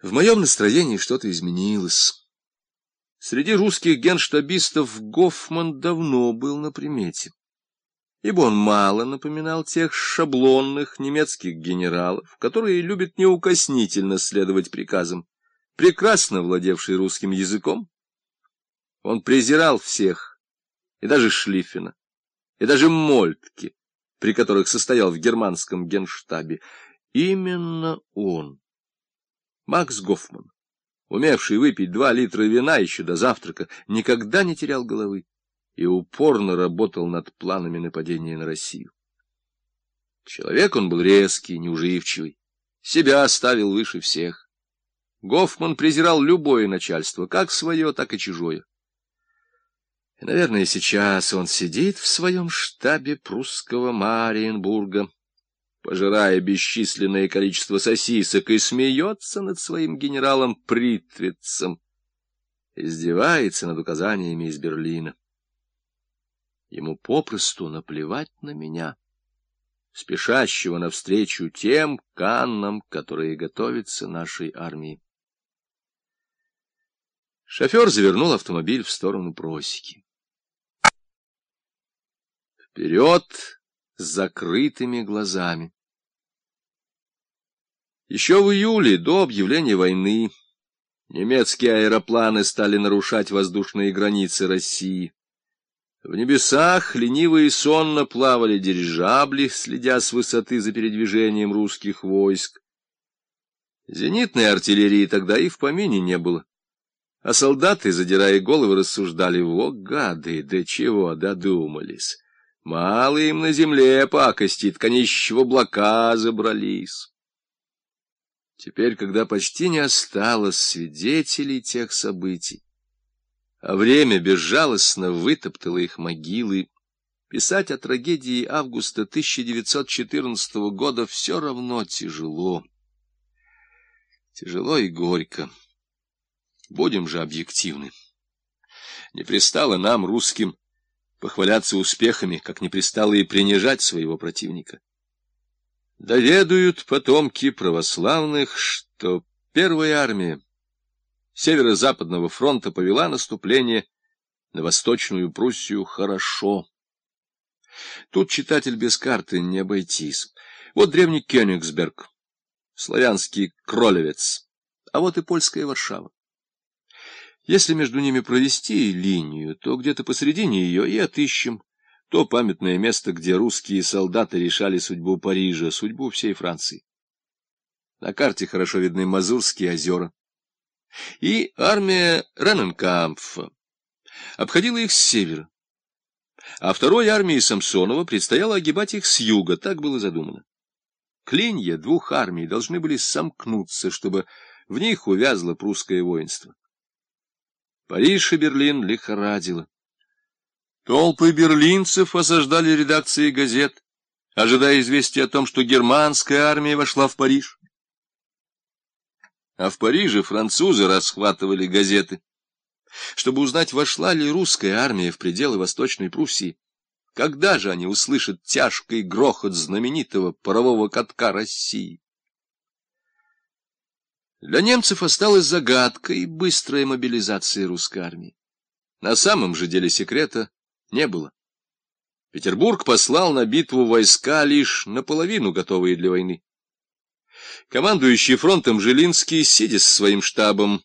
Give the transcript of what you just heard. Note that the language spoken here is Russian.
В моем настроении что-то изменилось. Среди русских генштабистов Гофман давно был на примете, ибо он мало напоминал тех шаблонных немецких генералов, которые любят неукоснительно следовать приказам, прекрасно владевший русским языком. Он презирал всех, и даже Шлиффена, и даже Мольтке, при которых состоял в германском генштабе. Именно он Макс Гофман, умевший выпить два литра вина еще до завтрака, никогда не терял головы и упорно работал над планами нападения на Россию. Человек он был резкий, неуживчивый, себя ставил выше всех. Гофман презирал любое начальство, как свое, так и чужое. И, наверное, сейчас он сидит в своем штабе прусского Мариенбурга, пожирая бесчисленное количество сосисок, и смеется над своим генералом Притвицем, издевается над указаниями из Берлина. Ему попросту наплевать на меня, спешащего навстречу тем каннам, которые готовятся нашей армии. Шофер завернул автомобиль в сторону просеки. Вперед с закрытыми глазами. Еще в июле, до объявления войны, немецкие аэропланы стали нарушать воздушные границы России. В небесах лениво и сонно плавали дирижабли, следя с высоты за передвижением русских войск. Зенитной артиллерии тогда и в помине не было. А солдаты, задирая головы, рассуждали, «Во, гады, до чего додумались! Мало им на земле пакостит, конищ в облака забрались!» Теперь, когда почти не осталось свидетелей тех событий, а время безжалостно вытоптало их могилы, писать о трагедии августа 1914 года все равно тяжело. Тяжело и горько. Будем же объективны. Не пристало нам, русским, похваляться успехами, как не пристало и принижать своего противника. Доведают потомки православных, что первая армия Северо-Западного фронта повела наступление на Восточную Пруссию хорошо. Тут читатель без карты не обойтись. Вот древний Кёнигсберг, славянский Кролевец, а вот и польская Варшава. Если между ними провести линию, то где-то посередине ее и отыщем то памятное место, где русские солдаты решали судьбу Парижа, судьбу всей Франции. На карте хорошо видны Мазурские озера. И армия Рененкампфа обходила их с севера. А второй армии Самсонова предстояло огибать их с юга, так было задумано. Клинья двух армий должны были сомкнуться, чтобы в них увязло прусское воинство. Париж и Берлин лихорадило. Толпы берлинцев осаждали редакции газет, ожидая известия о том, что германская армия вошла в Париж. А в Париже французы расхватывали газеты, чтобы узнать, вошла ли русская армия в пределы Восточной Пруссии. Когда же они услышат тяжкий грохот знаменитого парового катка России? Для немцев осталась загадкой быстрая мобилизация русской армии. На самом же деле секрета не было. Петербург послал на битву войска лишь наполовину готовые для войны. Командующий фронтом Жилинский, сидя со своим штабом